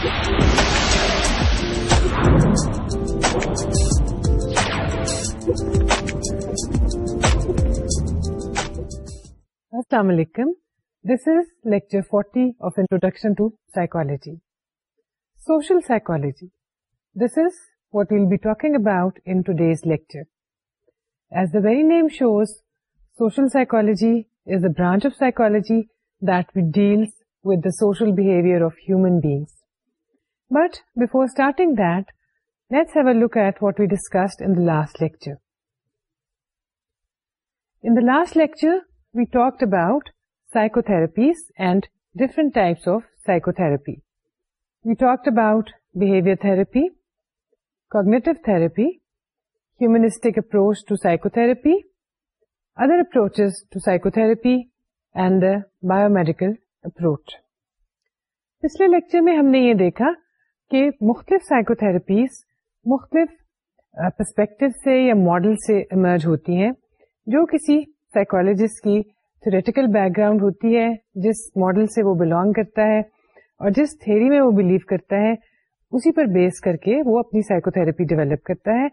السلام علیکم this is lecture forty of introduction to psychology social psychology this is what we'll be talking about in today's lecture as the very name shows social psychology is a branch of that we deals with the social behaviour of human beings but before starting that let's look at what we discussed in the last lecture we talk about psychotherapy different types of psychotherapy we talk about behaviour therapy cognitive therapy humanistic approach to psychotherapy other approach to psychotherapy and biomedical approach پچھلے lecture میں ہم نے یہ دیکھا کہ مختلف psychotherapies مختلف perspective سے یا ماڈل سے ایمرج ہوتی ہیں جو کسی سائیکولوجسٹ کی تھریٹیکل بیک گراؤنڈ ہوتی ہے جس ماڈل سے وہ بلونگ کرتا ہے اور جس تھیری میں وہ بلیو کرتا ہے اسی پر بیس کر کے وہ اپنی سائیکو تھراپی ڈیولپ کرتا ہے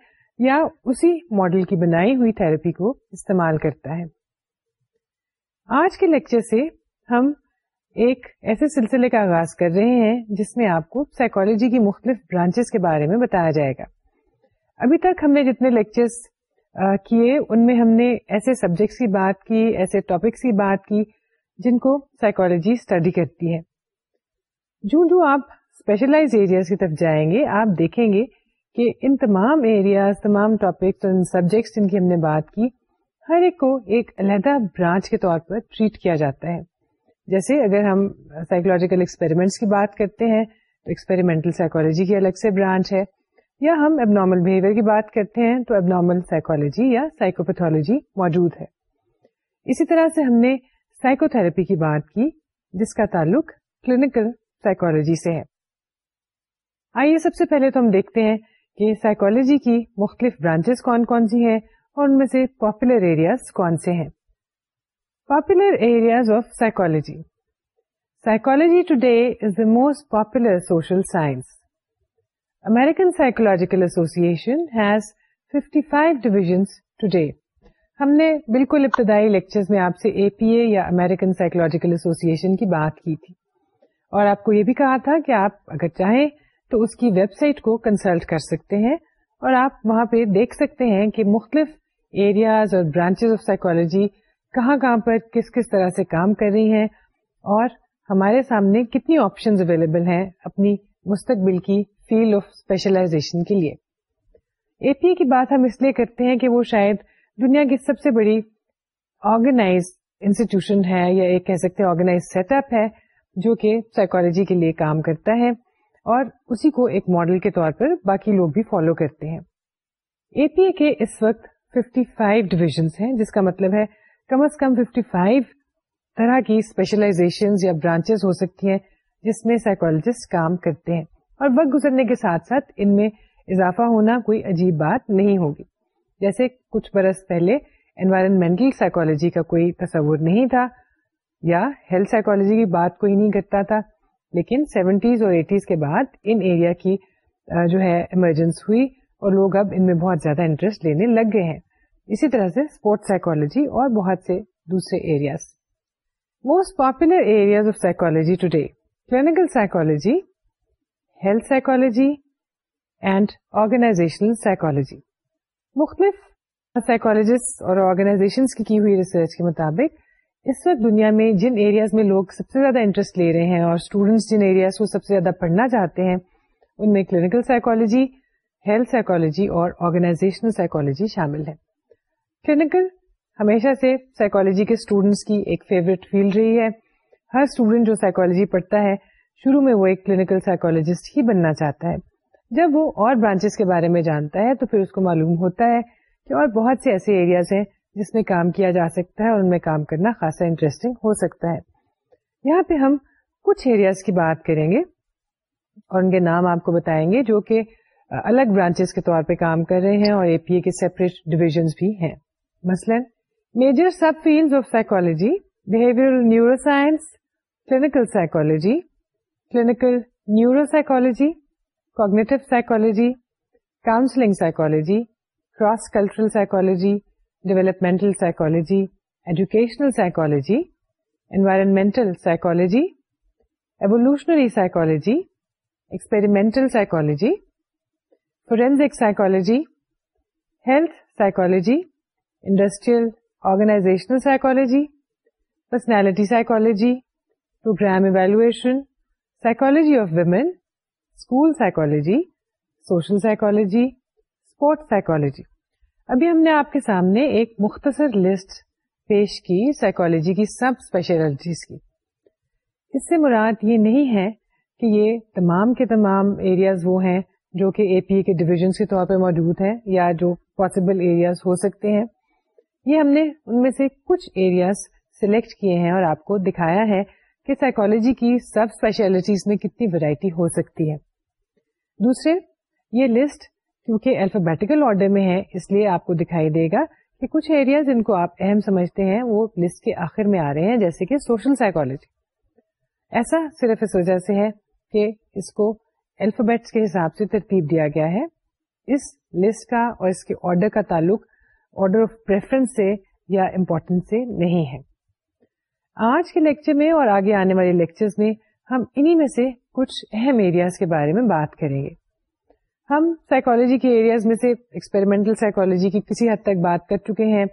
یا اسی ماڈل کی بنائی ہوئی تھراپی کو استعمال کرتا ہے آج کے لیکچر سے ہم ایک ایسے سلسلے کا آغاز کر رہے ہیں جس میں آپ کو سائیکالوجی کی مختلف برانچز کے بارے میں بتایا جائے گا ابھی تک ہم نے جتنے لیکچرز کیے ان میں ہم نے ایسے سبجیکٹس کی بات کی ایسے ٹاپکس کی کی بات جن کو سائیکولوجی اسٹڈی کرتی ہے جو جو آپ اسپیشلائز ایریاز کی طرف جائیں گے آپ دیکھیں گے کہ ان تمام ایریاز تمام ٹاپکس سبجیکٹس جن کی ہم نے بات کی ہر ایک کو ایک علیحدہ برانچ کے طور پر ٹریٹ کیا جاتا ہے جیسے اگر ہم سائیکولوجیکل ایکسپیریمنٹس کی بات کرتے ہیں تو ایکسپیریمنٹل سائیکولوجی کی الگ سے برانچ ہے یا ہم اب نارمل بہیویئر کی بات کرتے ہیں تو اب نارمل سائیکولوجی یا سائیکوپیتھولوجی موجود ہے اسی طرح سے ہم نے سائیکو تھراپی کی بات کی جس کا تعلق کلینکل سائیکولوجی سے ہے آئیے سب سے پہلے تو ہم دیکھتے ہیں کہ سائیکولوجی کی مختلف برانچز کون کون سی ہیں اور ان میں سے پاپولر ایریاز کون سے ہیں of areas of today is the is the most popular social science Association psychological association divisions today. ہم نے بالکل ابتدائی لیکچرز میں آپ سے اے پی اے یا امیریکن سائیکولوجیکل ایسوسیشن کی بات کی تھی اور آپ کو یہ بھی کہا تھا کہ آپ اگر چاہیں تو اس کی ویب سائٹ کو کنسلٹ کر سکتے ہیں اور آپ وہاں پہ دیکھ سکتے ہیں کہ مختلف ایریاز اور برانچز آف سائیکولوجی کہاں کہاں پر کس کس طرح سے کام کر رہی ہیں اور ہمارے سامنے کتنی آپشن اویلیبل ہیں اپنی مستقبل کی فیلڈ آف اسپیشلائزیشن کے لیے اے پی کی بات ہم اس لیے کرتے ہیں کہ وہ شاید دنیا کی سب سے بڑی آرگنائز انسٹیٹیوشن ہے یا ایک کہہ سکتے آرگنائز سیٹ اپ ہے جو کہ سائیکولوجی کے لیے کام کرتا ہے اور اسی کو ایک ماڈل کے طور پر باقی لوگ بھی فالو کرتے ہیں اے پی اے کے اس وقت ففٹی فائیو ڈویژنس ہیں جس کا مطلب ہے کم از کم ففٹی فائیو طرح کی اسپیشلائزیشن یا برانچز ہو سکتی ہیں جس میں سائیکولوجسٹ کام کرتے ہیں اور وقت گزرنے کے ساتھ ساتھ ان میں اضافہ ہونا کوئی عجیب بات نہیں ہوگی جیسے کچھ برس پہلے انوائرمنٹل سائیکولوجی کا کوئی تصور نہیں تھا یا ہیلتھ سائیکولوجی کی بات کوئی نہیں کرتا تھا لیکن سیونٹیز اور ایٹیز کے بعد ان ایریا کی جو ہے ایمرجنس ہوئی اور لوگ اب ان میں بہت زیادہ انٹرسٹ لینے لگ گئے ہیں اسی طرح سے اسپورٹ سائیکولوجی اور بہت سے دوسرے areas most popular areas of psychology today clinical psychology health psychology and organizational psychology مختلف سائیکولوجسٹ اور آرگنائزیشن کی کی ہوئی ریسرچ کے مطابق اس وقت دنیا میں جن ایریاز میں لوگ سب سے زیادہ انٹرسٹ لے رہے ہیں اور اسٹوڈینٹس جن ایریاز کو سب سے زیادہ پڑھنا چاہتے ہیں ان میں کلینکل سائیکولوجی ہیلتھ سائیکولوجی اور آرگنائزیشنل سائیکولوجی شامل ہے کلینکل ہمیشہ سے سائیکالوجی کے اسٹوڈینٹس کی ایک فیوریٹ فیلڈ رہی ہے ہر اسٹوڈینٹ جو سائیکولوجی پڑھتا ہے شروع میں وہ ایک کلینکل سائیکولوجسٹ ہی بننا چاہتا ہے جب وہ اور برانچز کے بارے میں جانتا ہے تو پھر اس کو معلوم ہوتا ہے کہ اور بہت سے ایسے ایریاز ہیں جس میں کام کیا جا سکتا ہے اور ان میں کام کرنا خاصا انٹرسٹنگ ہو سکتا ہے یہاں پہ ہم کچھ ایریاز کی بات کریں گے اور ان کے نام آپ کو بتائیں گے جو کہ الگ برانچز کے طور پہ کام کر رہے ہیں اور اے پی اے کے سیپریٹ ڈویژنس بھی ہیں مثلاً major subfield of psychology behaviour neuroscience clinical psychology clinical neuropsychology cognitive psychology counselling psychology cross cultural psychology developmental psychology educational psychology environmental psychology evolutionary psychology experimental psychology forensic psychology health psychology industrial organisational psychology personality psychology programme evaluation psychology of women school psychology social psychology sport psychology ابھی ہم نے آپ کے سامنے ایک مختصر list پیش کی سائیکالوجی کی سب اسپیشلٹیز کی اس سے مراد یہ نہیں ہے کہ یہ تمام کے تمام ایریاز وہ ہیں جو کہ اے پی اے کے ڈویژنس کے طور پہ موجود ہیں یا جو پاسبل ایریاز ہو سکتے ہیں یہ ہم نے ان میں سے کچھ ایریاز سلیکٹ کیے ہیں اور آپ کو دکھایا ہے کہ سائیکولوجی کی سب اسپیشلٹیز میں کتنی ویرائٹی ہو سکتی ہے دوسرے یہ لسٹ کیونکہ الفابیٹیکل آرڈر میں ہے اس لیے آپ کو دکھائی دے گا کہ کچھ ایریاز ان کو آپ اہم سمجھتے ہیں وہ لسٹ کے آخر میں آ رہے ہیں جیسے کہ سوشل سائیکولوجی ایسا صرف اس وجہ سے ہے کہ اس کو الفابیٹس کے حساب سے ترتیب دیا گیا ہے اس لسٹ کا اور اس کے آرڈر کا تعلق آرڈر آف پریفرنس سے یا امپورٹینس سے نہیں ہے آج کے لیکچر میں اور آگے آنے والے میں ہم انہی میں سے کچھ اہم ایریاز کے بارے میں بات کریں گے ہم سائیکولوجی کے ایریاز میں سے ایکسپیریمنٹل کی کسی حد تک بات کر چکے ہیں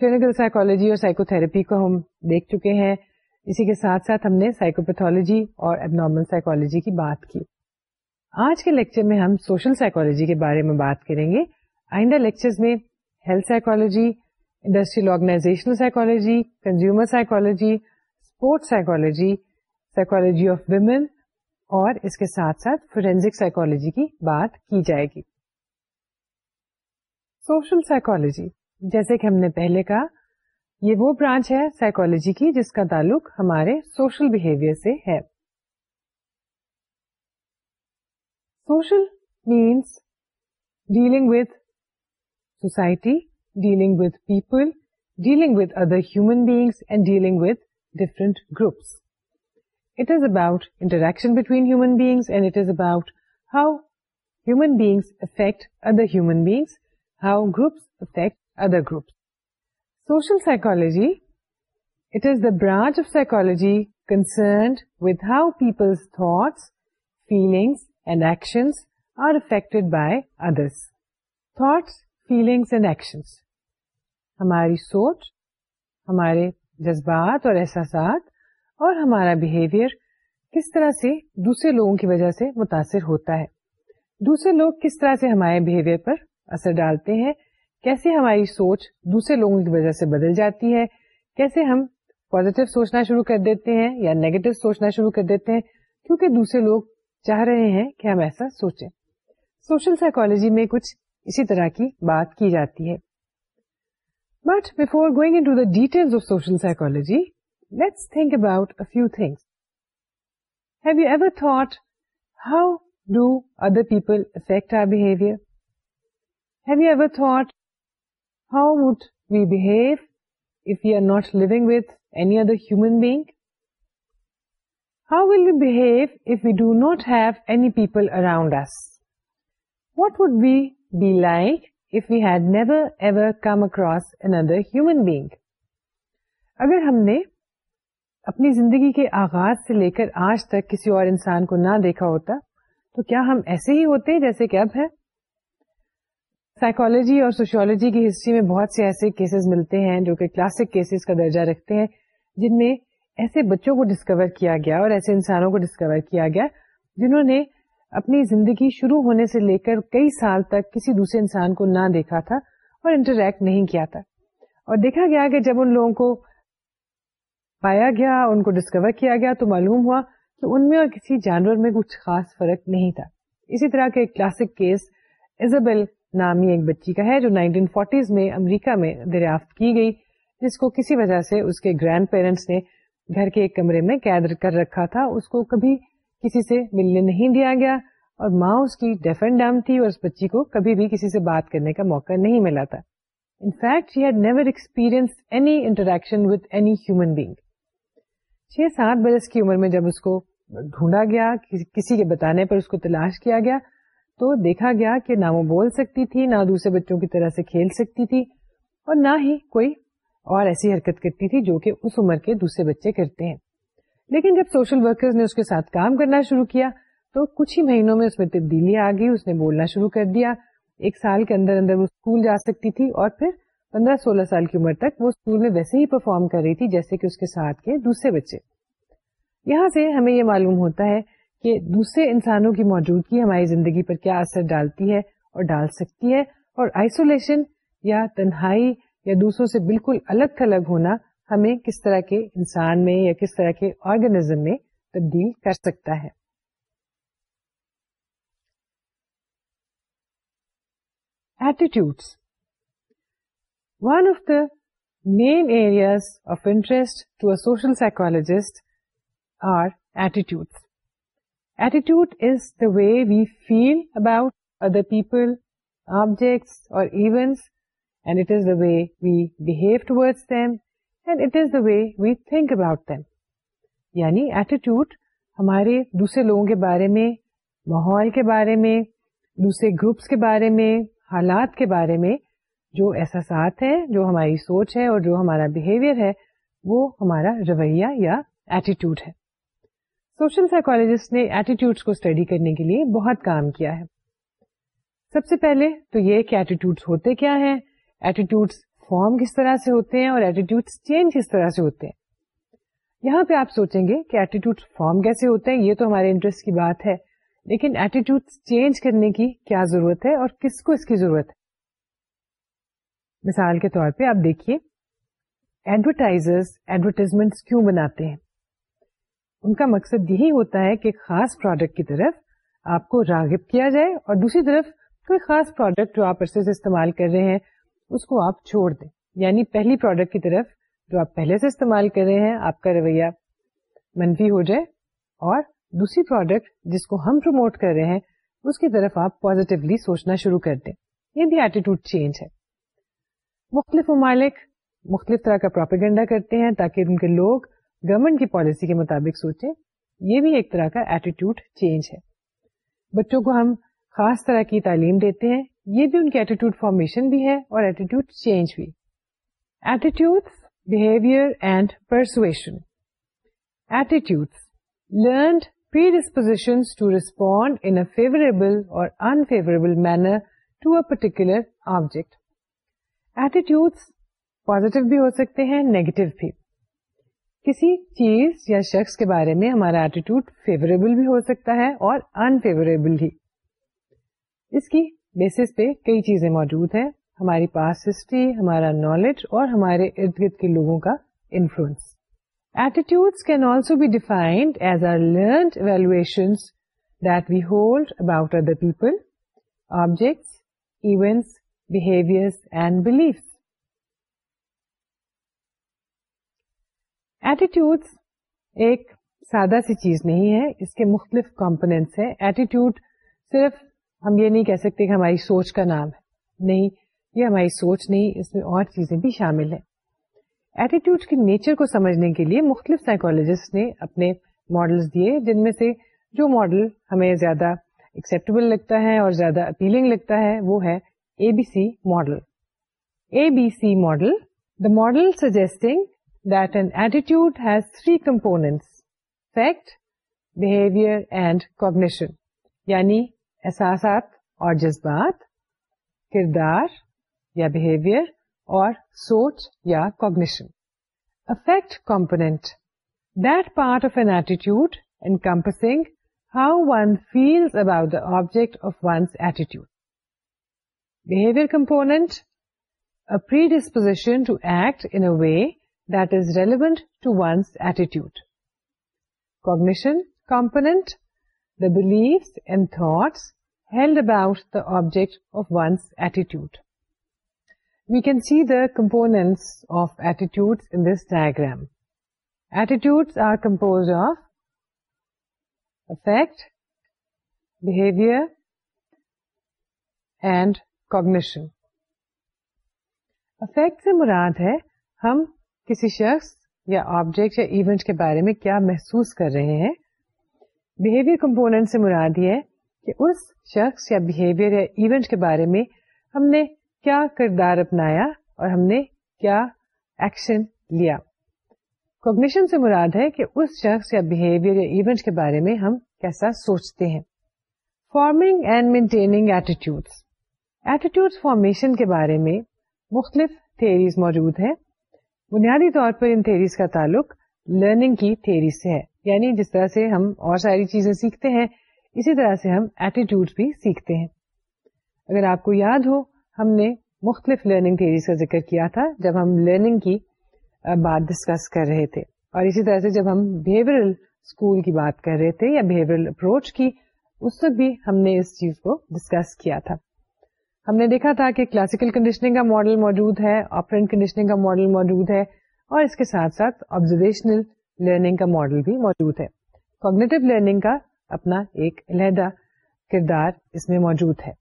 کلینکل سائیکولوجی اور سائیکو تھراپی کو ہم دیکھ چکے ہیں اسی کے ساتھ ساتھ ہم نے سائیکوپیتھولوجی اور اب نارمل سائیکولوجی کی بات کی آج کے لیکچر میں ہم سوشل سائیکولوجی کے بارے میں بات کریں گے آئندہ لیکچر میں health psychology industrial organisational psychology consumer psychology sports psychology psychology of women اور اس کے ساتھ ساتھ فورینزک سائیکالوجی کی بات کی جائے گی سوشل سائیکالوجی جیسے کہ ہم نے پہلے کہا یہ وہ برانچ ہے سائیکالوجی کی جس کا تعلق ہمارے سوشل بہیویئر سے ہے social means dealing with society, dealing with people, dealing with other human beings, and dealing with different groups. It is about interaction between human beings, and it is about how human beings affect other human beings, how groups affect other groups. Social psychology, it is the branch of psychology concerned with how people's thoughts, feelings, and actions are affected by others. Thoughts feelings and actions ہماری سوچ ہمارے جذبات اور احساسات اور ہمارا behaviour کس طرح سے دوسرے لوگوں کی وجہ سے متاثر ہوتا ہے دوسرے لوگ کس طرح سے ہمارے بہیویئر پر اثر ڈالتے ہیں کیسے ہماری سوچ دوسرے لوگوں کی وجہ سے بدل جاتی ہے کیسے ہم پوزیٹو سوچنا شروع کر دیتے ہیں یا نیگیٹو سوچنا شروع کر دیتے ہیں کیونکہ دوسرے لوگ چاہ رہے ہیں کہ ہم ایسا سوچیں سوشل سائیکالوجی میں کچھ اسی طرح کی بات کی جاتی ہے but before going into the detail of social psychology let's think about a few things have you ever thought how do other people affect our behaviour have you ever thought how would we behave if we are not living with any other human being? How will we behave if we do not have any people around us? What would be be like if you had never ever come across اگر ہم نے اپنی زندگی کے آغاز سے لے کر آج تک کسی اور انسان کو نہ دیکھا ہوتا تو کیا ہم ایسے ہی ہوتے جیسے کہ اب ہے سائیکالوجی اور سوشیولوجی کی ہسٹری میں بہت سے ایسے کیسز ملتے ہیں جو کہ کلاسک کیسز کا درجہ رکھتے ہیں جن میں ایسے بچوں کو ڈسکور کیا گیا اور ایسے انسانوں کو ڈسکور کیا گیا جنہوں نے اپنی زندگی شروع ہونے سے لے کر کئی سال تک کسی دوسرے انسان کو نہ دیکھا تھا اور انٹریکٹ نہیں کیا تھا اور دیکھا گیا کہ جب ان لوگوں کو پایا گیا ان کو ڈسکور کیا گیا تو معلوم ہوا کہ ان میں اور کسی جانور میں کچھ خاص فرق نہیں تھا اسی طرح کا ایک کلاسک کیس ایزبل نامی ایک بچی کا ہے جو 1940s میں امریکہ میں دریافت کی گئی جس کو کسی وجہ سے اس کے گرینڈ پیرنٹس نے گھر کے ایک کمرے میں قید کر رکھا تھا اس کو کبھی کسی سے ملنے نہیں دیا گیا اور ماں اس کی ڈم تھی اور اس بچی کو کبھی بھی کسی سے بات کرنے کا موقع نہیں ملا تھا in fact she had never experience any any interaction with human being چھ سات برس کی عمر میں جب اس کو ڈھونڈا گیا کسی کے بتانے پر اس کو تلاش کیا گیا تو دیکھا گیا کہ نہ وہ بول سکتی تھی نہ دوسرے بچوں کی طرح سے کھیل سکتی تھی اور نہ ہی کوئی اور ایسی حرکت کرتی تھی جو کہ اس عمر کے دوسرے بچے کرتے ہیں لیکن جب سوشل ورکر نے اس کے ساتھ کام کرنا شروع کیا تو کچھ ہی مہینوں میں میں اس اس آ گئی نے بولنا شروع کر دیا ایک سال کے اندر اندر وہ اسکول جا سکتی تھی اور پھر پندرہ سولہ سال کی عمر تک وہ اسکول میں ویسے ہی پرفارم کر رہی تھی جیسے کہ اس کے ساتھ کے دوسرے بچے یہاں سے ہمیں یہ معلوم ہوتا ہے کہ دوسرے انسانوں کی موجودگی ہماری زندگی پر کیا اثر ڈالتی ہے اور ڈال سکتی ہے اور آئسولیشن یا تنہائی یا دوسروں سے بالکل الگ تھلگ ہونا ہمیں کس طرح کے انسان میں یا کس طرح کے آرگنیزم میں تبدیل کر سکتا ہے attitudes one of of the main interest to social psychologist are attitude attitude is the way we feel about other people objects اور events and it is the way we behave towards them and it is the way یعنی attitude ہمارے دوسرے لوگوں کے بارے میں ماحول کے بارے میں دوسرے گروپس کے بارے میں حالات کے بارے میں جو احساسات ہیں جو ہماری سوچ ہے اور جو ہمارا بہیویئر ہے وہ ہمارا رویہ یا ایٹیٹیوڈ ہے سوشل سائیکولوجسٹ نے ایٹیٹیوڈس کو اسٹڈی کرنے کے لیے بہت کام کیا ہے سب سے پہلے تو یہ کہ ایٹیوڈس ہوتے کیا ہیں ایٹیٹیوڈس فارم کس طرح سے ہوتے ہیں اور ایٹیٹیوڈ چینج کس طرح سے ہوتے ہیں یہاں پہ آپ سوچیں گے کہ ایٹیٹیوڈ فارم کیسے ہوتے ہیں یہ تو ہمارے انٹرسٹ کی بات ہے لیکن ایٹیٹیوڈ چینج کرنے کی کیا ضرورت ہے اور کس کو اس کی ضرورت ہے مثال کے طور پہ آپ دیکھیے ایڈورٹائزر ایڈورٹیزمنٹ کیوں بناتے ہیں ان کا مقصد یہی ہوتا ہے کہ خاص پروڈکٹ کی طرف آپ کو راغب کیا جائے اور دوسری طرف کوئی خاص پروڈکٹ جو آپ عرصے سے استعمال کر رہے ہیں اس کو آپ چھوڑ دیں یعنی پہلی پروڈکٹ کی طرف جو آپ پہلے سے استعمال کر رہے ہیں آپ کا رویہ منفی ہو جائے اور دوسری پروڈکٹ جس کو ہم پروموٹ کر رہے ہیں اس کی طرف آپ پوزیٹیولی سوچنا شروع کر دیں یہ بھی ایٹیٹیوڈ چینج ہے مختلف ممالک مختلف طرح کا پروپیگنڈا کرتے ہیں تاکہ ان کے لوگ گورنمنٹ کی پالیسی کے مطابق سوچیں یہ بھی ایک طرح کا ایٹیٹیوڈ چینج ہے بچوں کو ہم خاص طرح کی تعلیم دیتے ہیں ایٹیٹیوڈ فارمیشن بھی ہے اور ایٹیٹیوڈ چینج بھی ہو سکتے ہیں نیگیٹو بھی کسی چیز یا شخص کے بارے میں ہمارا ایٹیٹیوڈ فیوریبل بھی ہو سکتا ہے اور انفیوریبل بھی اس کی بیسس پہ کئی چیزیں موجود ہیں ہماری پاس ہسٹری ہمارا نالج اور ہمارے ارد گرد کے لوگوں کا influence attitude can also be defined as are learned evaluation hold about other people objects events behaviours and belief attitudes ایک سادہ سی چیز نہیں ہے اس کے مختلف کمپونیٹس ہیں ایٹیٹیوڈ صرف ہم یہ نہیں کہہ سکتے کہ ہماری سوچ کا نام ہے نہیں یہ ہماری سوچ نہیں اس میں اور چیزیں بھی شامل ہیں ایٹیٹیوڈ کے نیچر کو سمجھنے کے لیے مختلف سائیکولوجسٹ نے اپنے ماڈل دیے جن میں سے جو ماڈل ہمیں زیادہ ایکسپٹیبل لگتا ہے اور زیادہ اپیلنگ لگتا ہے وہ ہے A B C model A B C model the model suggesting that and attitude has three components affect behaviour and cognition یعنی احساسات اور جذبات کردار یا بہیویئر اور سوچ یا cognition affect component that part of an attitude comprising how one feels about the object of one's attitude behaviour component disposition to act in way that is relevant to one's attitude cognition component beliefs in this hand about the object of one's attitude we can see the component of attitude in this diagram attitudes are compose of affect behaviour and cognition affect سے مراد ہے ہم کسی شخص یا object یا event کے بارے میں کیا محسوس کر رہے ہیں بہیویئر کمپوننٹ سے مراد یہ ہے کہ اس شخص یا بہیویئر یا ایونٹ کے بارے میں ہم نے کیا کردار اپنایا اور ہم نے کیا ایکشن لیا کوگنیشن سے مراد ہے کہ اس شخص یا بہیویئر یا ایونٹ کے بارے میں ہم کیسا سوچتے ہیں forming and maintaining attitude formation کے بارے میں مختلف تھیریز موجود ہیں بنیادی طور پر ان تھیریز کا تعلق لرننگ کی تھیریز سے ہے یعنی جس طرح سے ہم اور ساری چیزیں سیکھتے ہیں اسی طرح سے ہم ایٹیٹیوڈ بھی سیکھتے ہیں اگر آپ کو یاد ہو ہم نے مختلف لرننگ تھیریز کا ذکر کیا تھا جب ہم لرننگ کی بات ڈسکس کر رہے تھے اور اسی طرح سے جب ہم بہیورل اسکول کی بات کر رہے تھے یا بہیورل اپروچ کی اس وقت بھی ہم نے اس چیز کو ڈسکس کیا تھا ہم نے دیکھا تھا کہ کلاسیکل کنڈیشننگ کا ماڈل موجود ہے آپرینٹ کنڈیشننگ کا ماڈل موجود ہے اور اس کے ساتھ ساتھ آبزرویشنل لرننگ کا ماڈل بھی موجود ہے کوگنیٹو لرننگ کا اپنا ایک علیحدہ کردار اس میں موجود ہے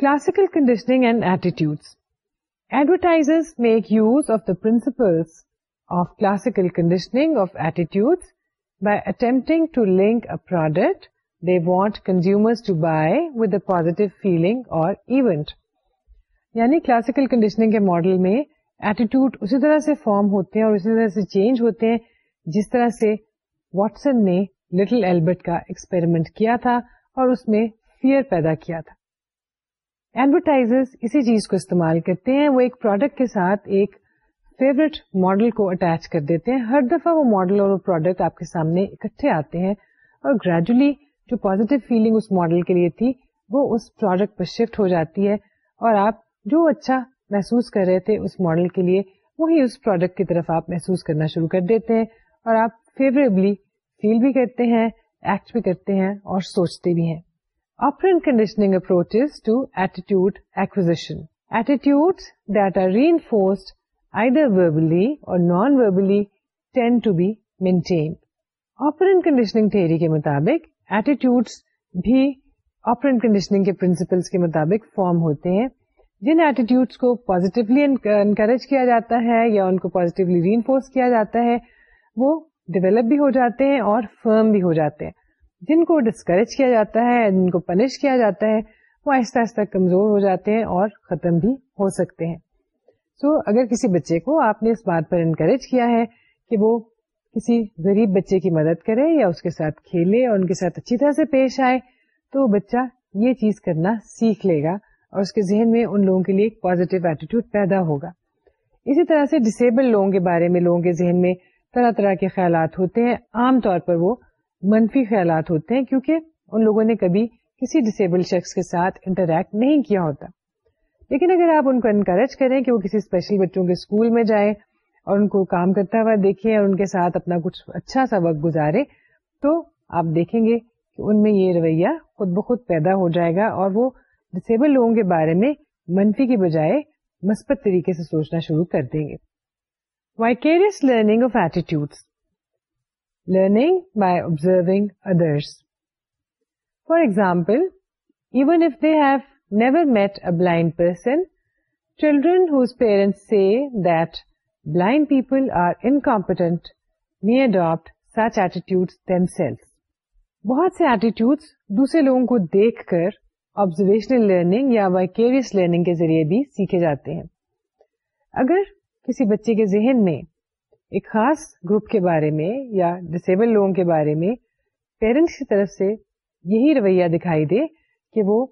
classical conditioning and attitudes advertise make use of the principle of classical conditioning of attitudes by attempting to link a product they want consumer feeling اور ایونٹ یعنی کلاسیکل کنڈیشننگ کے ماڈل میں ایٹیٹیوڈ اسی طرح سے فارم ہوتے ہیں اور اسی طرح سے چینج ہوتے ہیں جس طرح سے واٹسن نے لٹل ایلبرٹ کا ایکسپیریمنٹ کیا تھا اور اس میں فیئر پیدا کیا تھا ایڈورٹائز اسی چیز کو استعمال کرتے ہیں وہ ایک پروڈکٹ کے ساتھ ایک فیوریٹ ماڈل کو اٹیچ کر دیتے ہیں ہر دفعہ وہ ماڈل اور وہ پروڈکٹ آپ کے سامنے اکٹھے آتے ہیں اور گریجولی جو پازیٹیو فیلنگ اس ماڈل کے لیے تھی وہ اس پروڈکٹ پر شفٹ ہو جاتی ہے اور آپ جو اچھا محسوس کر رہے تھے اس ماڈل کے لیے وہی اس پروڈکٹ کی طرف آپ محسوس کرنا شروع کر دیتے ہیں اور آپ فیوریبلی فیل بھی کرتے ہیں ایکٹ بھی کرتے ہیں اور سوچتے بھی ہیں to acquisition that are reinforced nonverbally maintain کے مطابق ایٹیوڈ بھی کے کے مطابق فارم ہوتے ہیں جن ایٹیوڈ کو پوزیٹیولی انکریج کیا جاتا ہے یا ان کو پوزیٹیولی انفورس کیا جاتا ہے وہ ڈیولپ بھی ہو جاتے ہیں اور فرم بھی ہو جاتے ہیں جن کو ڈسکریج کیا جاتا ہے جن کو پنش کیا جاتا ہے وہ آہستہ آہستہ کمزور ہو جاتے ہیں اور ختم بھی ہو سکتے ہیں سو so, اگر کسی بچے کو آپ نے اس بات پر انکریج کیا ہے کہ وہ کسی غریب بچے کی مدد کرے یا اس کے ساتھ کھیلے اور ان کے ساتھ اچھی طرح سے پیش آئے تو بچہ یہ چیز کرنا سیکھ لے گا اور اس کے ذہن میں ان لوگوں کے لیے ایک پازیٹیو ایٹیٹیوڈ پیدا ہوگا اسی طرح سے ڈسیبل لوگوں کے بارے میں لوگوں کے ذہن میں طرح طرح کے خیالات ہوتے ہیں عام طور پر وہ منفی خیالات ہوتے ہیں کیونکہ ان لوگوں نے کبھی کسی ڈسیبل شخص کے ساتھ انٹریکٹ نہیں کیا ہوتا لیکن اگر آپ ان کو انکریج کریں کہ وہ کسی اسپیشل بچوں کے اسکول میں جائیں اور ان کو کام کرتا ہوا دیکھیں اور ان کے ساتھ اپنا کچھ اچھا سا وقت گزارے تو آپ دیکھیں گے کہ ان میں یہ رویہ خود بخود پیدا ہو جائے گا اور وہ ڈسیبل لوگوں کے بارے میں منفی کے بجائے مثبت طریقے سے سوچنا شروع کر دیں گے vicarious learning of learning by others for example even if they have never met a blind person children whose parents say that blind people are incompetent may adapt such attitudes بہت سے ایٹیٹیوڈس دوسرے لوگوں کو دیکھ کر observational learning یا vicarious learning کے ذریعے بھی سیکھے جاتے ہیں اگر کسی بچے کے ذہن میں ایک خاص گروپ کے بارے میں یا ڈسیبل لوگوں کے بارے میں پیرنٹس کی طرف سے یہی رویہ دکھائی دے کہ وہ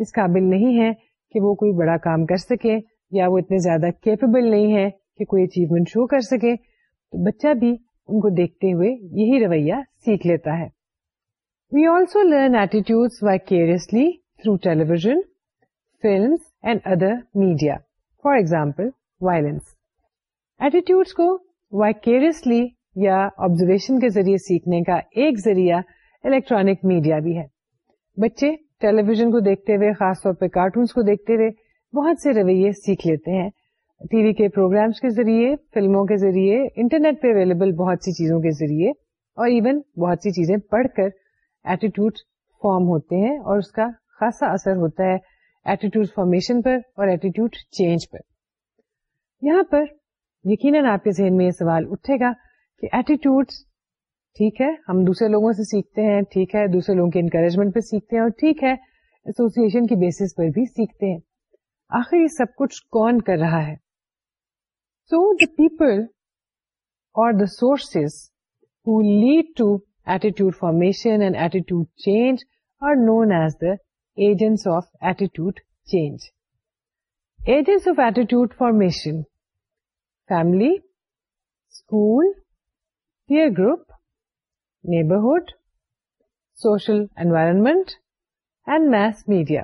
اس قابل نہیں ہے کہ وہ کوئی بڑا کام کر سکے یا وہ اتنے زیادہ کیپیبل نہیں ہے کہ کوئی اچیومنٹ شو کر سکے تو بچہ بھی ان کو دیکھتے ہوئے یہی رویہ سیکھ لیتا ہے we also learn attitude vicariously through television films and other media for example violence attitude کو وائکیریسلی یا آبزرویشن کے ذریعے سیکھنے کا ایک ذریعہ الیکٹرانک میڈیا بھی ہے بچے ٹیلی ویژن کو دیکھتے ہوئے خاص طور پہ کارٹونس کو دیکھتے ہوئے بہت سے رویے سیکھ لیتے ہیں ٹی وی کے پروگرامس کے ذریعے فلموں کے ذریعے انٹرنیٹ پہ اویلیبل بہت سی چیزوں کے ذریعے اور ایون بہت سی چیزیں پڑھ کر ایٹیٹیوڈ فارم ہوتے ہیں اور اس کا خاصا اثر ہوتا ہے ایٹیٹیوڈ فارمیشن پر اور ایٹیٹیوڈ چینج پر یہاں پر یقیناً آپ کے ذہن میں یہ سوال اٹھے گا کہ ایٹیٹیوڈ ٹھیک ہے ہم دوسرے لوگوں سے سیکھتے ہیں ٹھیک ہے دوسرے لوگوں کے انکریجمنٹ پہ سیکھتے ہیں اور ٹھیک ہے کی بیسس پر بھی سیکھتے ہیں آخر یہ سب کچھ کون کر رہا ہے سو دا پیپل اور the sources who lead to attitude formation and attitude change as the agents of attitude change agents of attitude formation family school peer group neighbourhood social environment mass media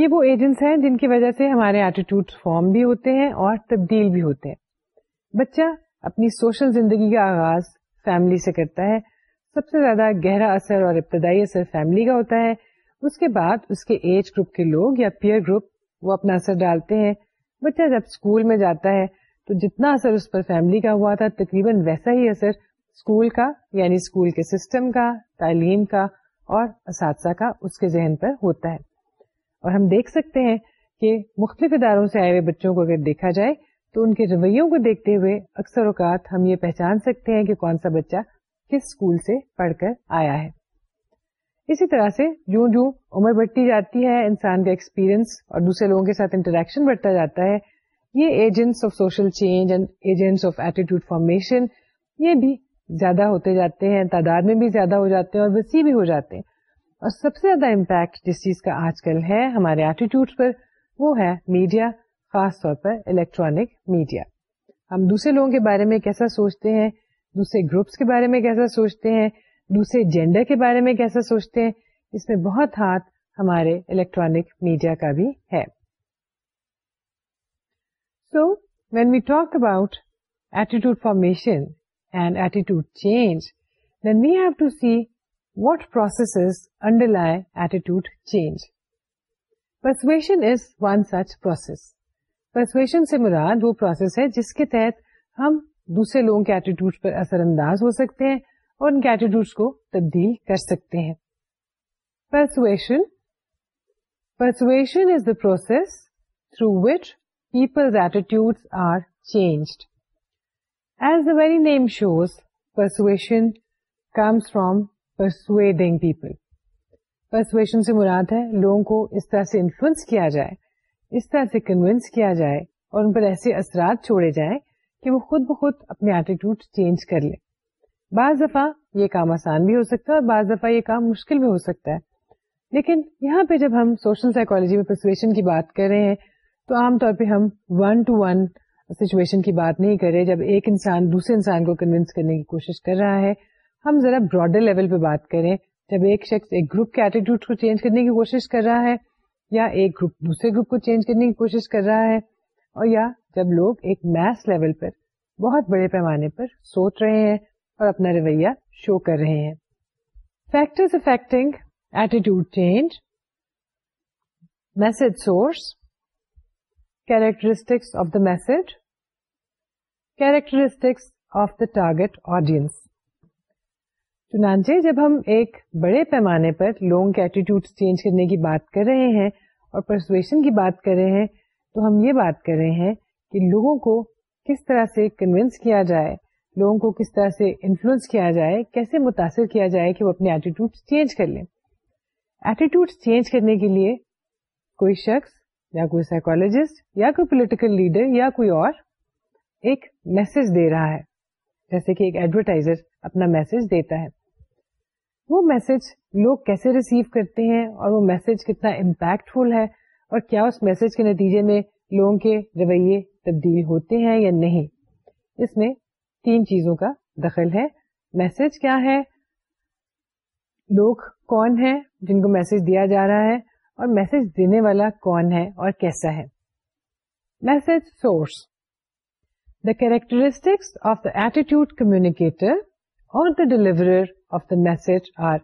یہ وہ agents ہیں جن کی وجہ سے ہمارے attitude form بھی ہوتے ہیں اور تبدیل بھی ہوتے ہیں بچہ اپنی سوشل زندگی کا آغاز فیملی سے کرتا ہے سب سے زیادہ گہرا اثر اور ابتدائی اثر فیملی کا ہوتا ہے اس کے بعد اس کے ایج گروپ کے لوگ یا پیئر گروپ وہ اپنا اثر ڈالتے ہیں بچہ جب اسکول میں جاتا ہے تو جتنا اثر اس پر فیملی کا ہوا تھا تقریباً ویسا ہی اثر اسکول کا یعنی اسکول کے سسٹم کا تعلیم کا اور اساتذہ کا اس کے ذہن پر ہوتا ہے اور ہم دیکھ سکتے ہیں کہ مختلف اداروں سے آئے ہوئے بچوں کو اگر دیکھا جائے تو ان کے رویوں کو دیکھتے ہوئے اکثر اوقات ہم یہ پہچان سکتے ہیں کہ کون سا بچہ کس اسکول سے پڑھ کر آیا ہے اسی طرح سے جوں جوں عمر بڑھتی جاتی ہے انسان کا ایکسپیرئنس اور دوسرے لوگوں کے ساتھ انٹریکشن بڑھتا جاتا ہے یہ agents of social change and agents of attitude formation یہ بھی زیادہ ہوتے جاتے ہیں تعداد میں بھی زیادہ ہو جاتے ہیں اور وسیع بھی ہو جاتے ہیں اور سب سے زیادہ امپیکٹ جس چیز کا آج کل ہے ہمارے ایٹیٹیوڈ پر وہ ہے میڈیا خاص طور پر الیکٹرانک میڈیا ہم دوسرے لوگوں کے بارے میں کیسا سوچتے ہیں دوسرے گروپس کے بارے میں کیسا سوچتے ہیں دوسرے جینڈر کے بارے میں کیسا سوچتے ہیں اس میں بہت ہاتھ ہمارے الیکٹرانک میڈیا کا بھی ہے when we talk about attitude formation سے مدعد وہ پروسیس ہے جس کے تحت ہم دوسرے لوگوں کے ایٹیٹیوڈ پر اثر انداز ہو سکتے ہیں اور ان کے ایٹیوڈس کو تبدیل کر سکتے ہیں persuasion persuasion is the process through which لوگوں کو جائے اور ان پر ایسے اثرات چھوڑے جائے کہ وہ خود بخود اپنے ایٹیٹیوڈ چینج کر لیں بعض دفعہ یہ کام آسان بھی ہو سکتا ہے اور بعض دفعہ یہ کام مشکل بھی ہو سکتا ہے لیکن یہاں پہ جب ہم سوشل سائیکولوجی میں پرسویشن کی بات کر رہے ہیں تو عام طور پہ ہم ون ٹو ون سچویشن کی بات نہیں کرے جب ایک انسان دوسرے انسان کو کنوینس کرنے کی کوشش کر رہا ہے ہم ذرا براڈر لیول پہ بات کریں جب ایک شخص ایک گروپ کے ایٹیٹیوڈ کو چینج کرنے کی کوشش کر رہا ہے یا ایک گروپ دوسرے گروپ کو چینج کرنے کی کوشش کر رہا ہے اور یا جب لوگ ایک میس لیول پر بہت بڑے پیمانے پر سوچ رہے ہیں اور اپنا رویہ شو کر رہے ہیں factors affecting attitude change message source message, characteristics of the target audience چنانچہ جی، جب ہم ایک بڑے پیمانے پر لوگوں کے ایٹیٹیوڈ چینج کرنے کی بات کر رہے ہیں اور پرسویشن کی بات کر رہے ہیں تو ہم یہ بات کر رہے ہیں کہ لوگوں کو کس طرح سے کنوینس کیا جائے لوگوں کو کس طرح سے انفلوئنس کیا جائے کیسے متاثر کیا جائے کہ وہ اپنے ایٹیٹیوڈ چینج کر لیں ایٹیٹیوڈ چینج کرنے کے لیے کوئی شخص یا کوئی سائیکولوجسٹ یا کوئی پولیٹیکل لیڈر یا کوئی اور ایک میسج دے رہا ہے جیسے کہ ایک ایڈورٹائزر اپنا میسج دیتا ہے وہ میسج لوگ کیسے ریسیو کرتے ہیں اور وہ میسج کتنا امپیکٹفل ہے اور کیا اس میسج کے نتیجے میں لوگوں کے رویے تبدیل ہوتے ہیں یا نہیں اس میں تین چیزوں کا دخل ہے میسج کیا ہے لوگ کون ہیں جن کو میسج دیا جا رہا ہے اور میسج دینے والا کون ہے اور کیسا ہے message source the characteristics of the communicator اور the the deliver of message are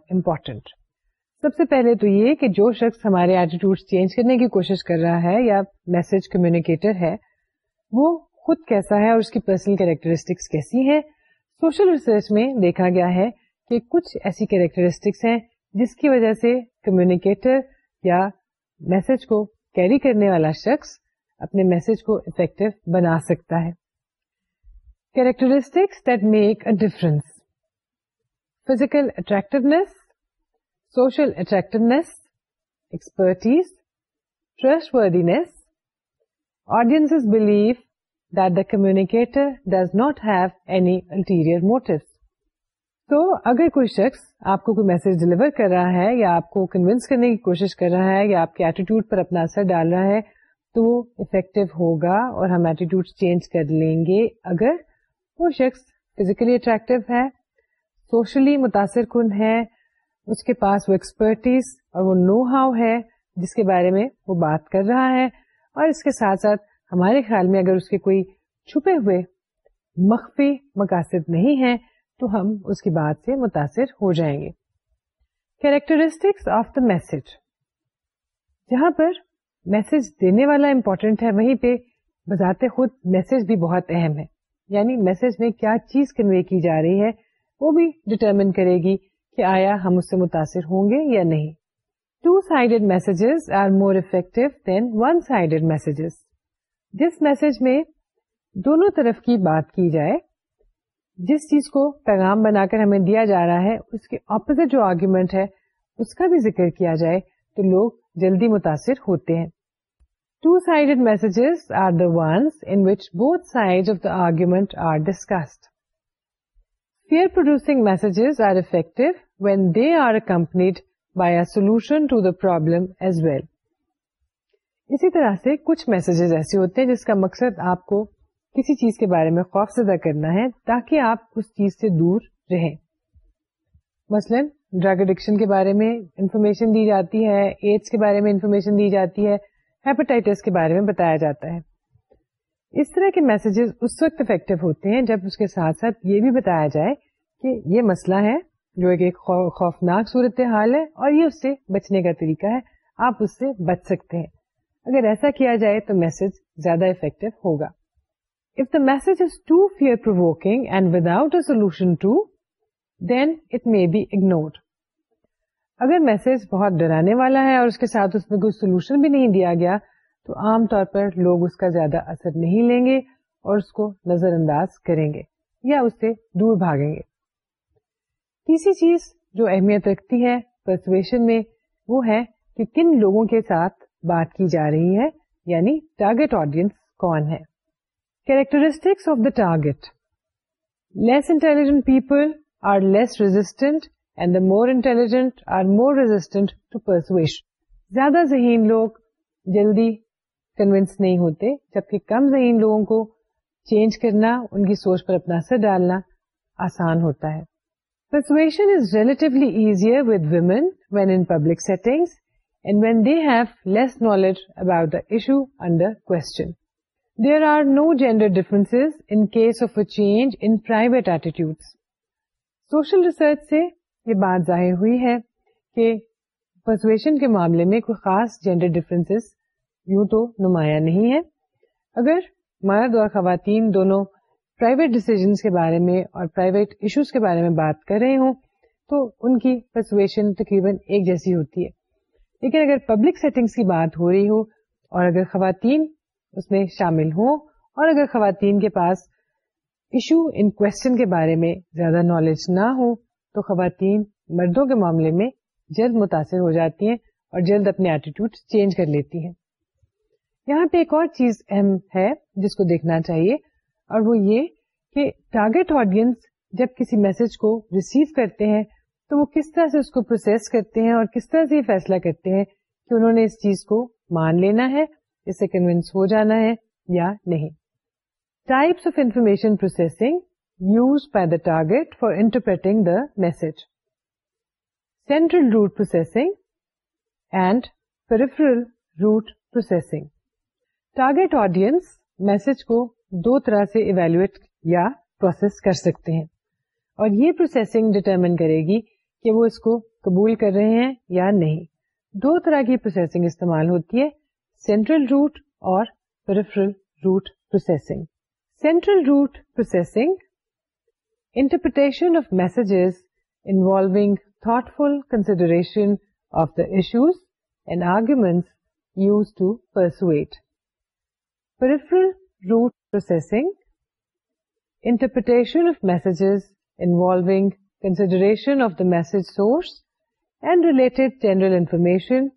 سب سے پہلے تو یہ کہ جو شخص ہمارے ایٹیٹیوڈ چینج کرنے کی کوشش کر رہا ہے یا میسج کمیونکیٹر ہے وہ خود کیسا ہے اور اس کی پرسنل کیریکٹرسٹکس کیسی ہے سوشل ریسرچ میں دیکھا گیا ہے کہ کچھ ایسی کیریکٹرسٹکس ہیں جس کی وجہ سے کمیونکیٹر یا میسج کو کیری کرنے والا شخص اپنے میسج کو افیکٹو بنا سکتا ہے characteristics that make a difference physical attractiveness social attractiveness expertise trustworthiness audience believe that the communicator does not have any interior motives تو اگر کوئی شخص آپ کو کوئی میسج ڈلیور کر رہا ہے یا آپ کو کنوینس کرنے کی کوشش کر رہا ہے یا آپ کے ایٹیٹیوڈ پر اپنا اثر ڈال رہا ہے تو وہ افیکٹو ہوگا اور ہم ایٹیٹیوڈ چینج کر لیں گے اگر وہ شخص فزیکلی اٹریکٹو ہے سوشلی متاثر کن ہے اس کے پاس وہ ایکسپرٹیز اور وہ نو ہاؤ ہے جس کے بارے میں وہ بات کر رہا ہے اور اس کے ساتھ ساتھ ہمارے خیال میں اگر اس کے کوئی چھپے ہوئے مخفی مقاصد نہیں ہیں تو ہم اس کی بات سے متاثر ہو جائیں گے کیریکٹرسٹکس آف دا میسج جہاں پر میسج دینے والا امپورٹینٹ ہے وہیں پہ بذات خود میسج بھی بہت اہم ہے یعنی میسج میں کیا چیز کنوے کی جا رہی ہے وہ بھی ڈٹرمن کرے گی کہ آیا ہم اس سے متاثر ہوں گے یا نہیں two sided messages are more effective than one sided messages جس میسج میں دونوں طرف کی بات کی جائے جس چیز کو پیغام بنا کر ہمیں دیا جا رہا ہے اس کے اپوزٹ جو آرگیومنٹ ہے اس کا بھی ذکر کیا جائے تو لوگ جلدی متاثر ہوتے ہیں two side messages are the ones in which both side of the argument are discussed fear producing messages are effective when they are accompanied by a solution to the problem as well اسی طرح سے کچھ messages ایسے ہوتے ہیں جس کا مقصد آپ کو کسی چیز کے بارے میں خوف زدہ کرنا ہے تاکہ آپ اس چیز سے دور رہیں مثلا ڈرگ اڈکشن کے بارے میں انفارمیشن دی جاتی ہے ایڈس کے بارے میں انفارمیشن دی جاتی ہے ہیپاٹائٹس کے بارے میں بتایا جاتا ہے اس طرح کے میسجز اس وقت افیکٹو ہوتے ہیں جب اس کے ساتھ ساتھ یہ بھی بتایا جائے کہ یہ مسئلہ ہے جو ایک ایک خوفناک صورت حال ہے اور یہ اس سے بچنے کا طریقہ ہے آپ اس سے بچ سکتے ہیں اگر ایسا کیا جائے تو میسج زیادہ افیکٹو ہوگا message is too fear provoking and without a solution then it may be ignored اگر میسج بہت ڈرانے والا ہے اور اس کے ساتھ اس میں کوئی سولوشن بھی نہیں دیا گیا تو عام طور پر لوگ اس کا زیادہ اثر نہیں لیں گے اور اس کو نظر انداز کریں گے یا اس سے دور بھاگیں گے تیسری چیز جو اہمیت رکھتی ہے پرسویشن میں وہ ہے کہ کن لوگوں کے ساتھ بات کی جا رہی ہے یعنی ٹارگیٹ آڈینس کون ہے مور انلیجنٹ آر مورٹوش زیادہ ذہین لوگ جلدی کنوینس نہیں ہوتے جبکہ کم ذہین لوگوں کو چینج کرنا ان کی سوچ پر اپنا اثر ڈالنا آسان ہوتا ہے relatively easier with women when in public setting have less knowledge about the under question change in private social research سے یہ بات ظاہر ہوئی ہے کہ پرسویشن کے معاملے میں کوئی خاص جینڈر ڈفرینس یوں تو نمایاں نہیں ہے اگر مرد اور خواتین دونوں پرائیویٹ ڈسیزنس کے بارے میں اور پرائیویٹ ایشوز کے بارے میں بات کر رہے ہوں تو ان کی پرسویشن تقریباً ایک جیسی ہوتی ہے لیکن اگر پبلک سیٹنگس کی بات ہو رہی ہو اور اگر خواتین اس میں شامل ہوں اور اگر خواتین کے پاس ایشو ان کوشچن کے بارے میں زیادہ نالج نہ ہو تو خواتین مردوں کے معاملے میں جلد متاثر ہو جاتی ہیں اور جلد اپنے ایٹیٹیوڈ چینج کر لیتی ہیں یہاں پہ ایک اور چیز اہم ہے جس کو دیکھنا چاہیے اور وہ یہ کہ ٹارگیٹ آڈینس جب کسی میسج کو ریسیو کرتے ہیں تو وہ کس طرح سے اس کو پروسیس کرتے ہیں اور کس طرح سے یہ فیصلہ کرتے ہیں کہ انہوں نے اس چیز کو مان لینا ہے اسے کنوینس ہو جانا ہے یا نہیں types of information processing use by the target for interpreting the message central route processing and peripheral route processing target audience message کو دو طرح سے ایویلویٹ یا پروسیس کر سکتے ہیں اور یہ پروسیسنگ ڈیٹرمن کرے گی کہ وہ اس کو قبول کر رہے ہیں یا نہیں دو طرح کی پروسیسنگ استعمال ہوتی ہے central root or peripheral root processing. Central root processing, interpretation of messages involving thoughtful consideration of the issues and arguments used to persuade. Peripheral root processing, interpretation of messages involving consideration of the message source and related general information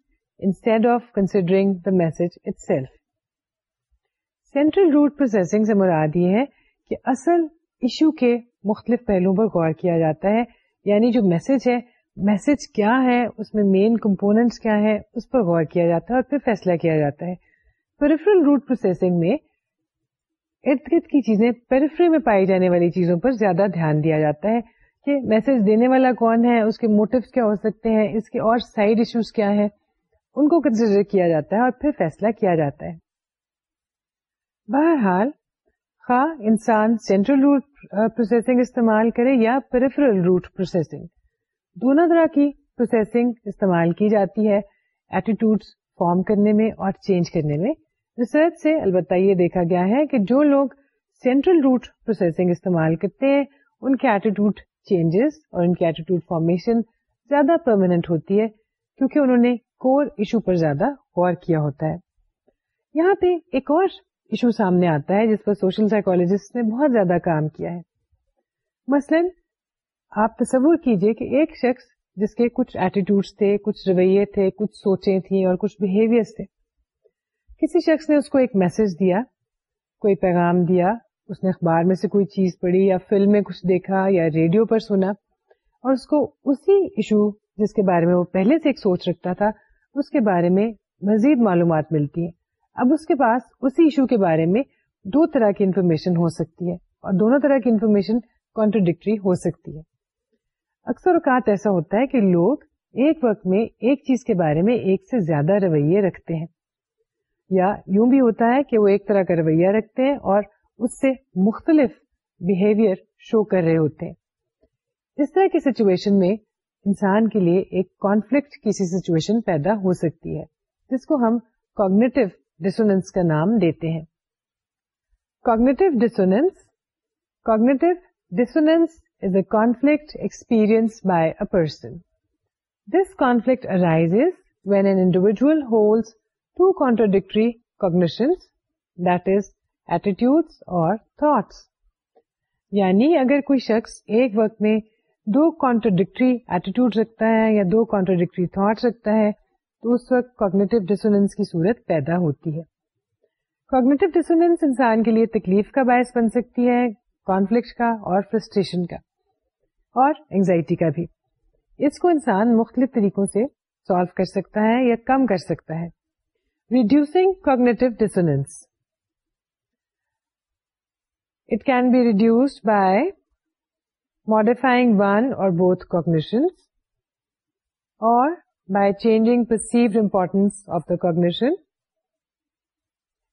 instead of considering the message itself central route processing سے مراد یہ ہے کہ اصل issue کے مختلف پہلوؤں پر غور کیا جاتا ہے یعنی جو میسج ہے میسج کیا ہے اس میں مین کمپوننٹس کیا ہے اس پر غور کیا جاتا ہے اور پھر فیصلہ کیا جاتا ہے پیریفرل روٹ پروسیسنگ میں ارد گرد کی چیزیں پیریفری میں پائی جانے والی چیزوں پر زیادہ دھیان دیا جاتا ہے کہ میسج دینے والا کون ہے اس کے موٹو کیا ہو سکتے ہیں اس کے اور سائڈ ایشوز کیا ہیں ان کو کنسیڈر کیا جاتا ہے اور پھر فیصلہ کیا جاتا ہے بہرحال خواہ انسان central route processing processing processing استعمال استعمال کرے یا پیریفرل روٹ دونوں طرح کی کی جاتی ہے ایٹیٹیوڈ فارم کرنے میں اور چینج کرنے میں ریسرچ سے البتہ یہ دیکھا گیا ہے کہ جو لوگ سینٹرل روٹ پروسیسنگ استعمال کرتے ہیں ان کے ایٹیٹیوڈ چینجز اور ان کی ایٹیٹیوڈ فارمیشن زیادہ پرماننٹ ہوتی ہے کیونکہ انہوں نے کور ایشو پر زیادہ غور کیا ہوتا ہے یہاں پہ ایک اور ایشو سامنے آتا ہے جس پر سوشل سائیکولوجسٹ نے بہت زیادہ کام کیا ہے مثلا آپ تصور کیجئے کہ ایک شخص جس کے کچھ ایٹیٹیوڈس تھے کچھ رویے تھے کچھ سوچیں تھیں اور کچھ بہیویئر تھے کسی شخص نے اس کو ایک میسج دیا کوئی پیغام دیا اس نے اخبار میں سے کوئی چیز پڑھی یا فلم میں کچھ دیکھا یا ریڈیو پر سنا اور اس کو اسی ایشو جس کے بارے میں وہ پہلے سے ایک سوچ رکھتا تھا اس کے بارے میں مزید معلومات ملتی ہے اب اس کے پاس اسی ایشو کے بارے میں دو طرح کی انفارمیشن ہو سکتی ہے اور دونوں طرح کی انفارمیشن ہو سکتی ہے اکثر اوقات ایسا ہوتا ہے کہ لوگ ایک وقت میں ایک چیز کے بارے میں ایک سے زیادہ رویے رکھتے ہیں یا یوں بھی ہوتا ہے کہ وہ ایک طرح کا رویہ رکھتے ہیں اور اس سے مختلف بہیویئر شو کر رہے ہوتے ہیں اس طرح کی سچویشن میں انسان کے لیے ایک کانفلکٹ کی سی سچویشن پیدا ہو سکتی ہے جس کو ہم کوگنیٹو ڈسوننس کا نام دیتے ہیں cognitive dissonance cognitive dissonance is a conflict experience by a person this conflict arise when an individual hold two contradictory cognitions that is attitude اور تھاٹس یعنی اگر کوئی شخص ایک وقت میں دو کانٹروڈکٹری ایٹیٹیوڈ رکھتا ہے یا دو کانٹروڈکٹری تھاٹ رکھتا ہے تو اس وقت کوگنیٹو ڈسوننس کی صورت پیدا ہوتی ہے کوگنیٹو ڈسوننس انسان کے لیے تکلیف کا باعث بن سکتی ہے کانفلکٹ کا اور فرسٹریشن کا اور انگزائٹی کا بھی اس کو انسان مختلف طریقوں سے سالو کر سکتا ہے یا کم کر سکتا ہے reducing cognitive dissonance it can be reduced by modifying one or both cognitions or by changing perceived importance of the cognition